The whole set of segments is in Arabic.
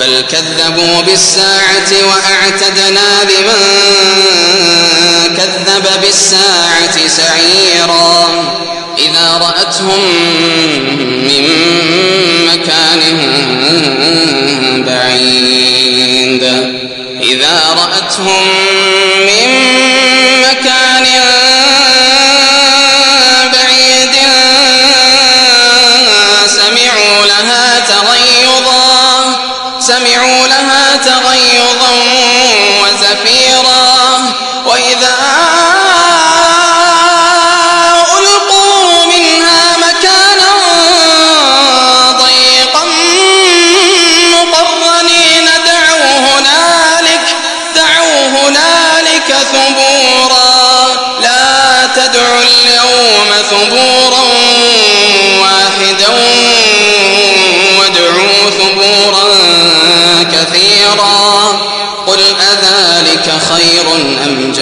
بل كذبوا بالساعة وأعتدنا لمن كذب بالساعة سعيرا. إذا رأتهم من مكان بعيد. إذا رأتهم من مكان بعيد سمعوا لها تغيظا سمعوا لها تغيظا وزفيرا. وإذا ألقوا منها مكانا ضيقا مقرنين دعوا هنالك دعوا هنالك ثبورا. لا تدعوا اليوم ثبورا.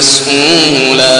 مسئولا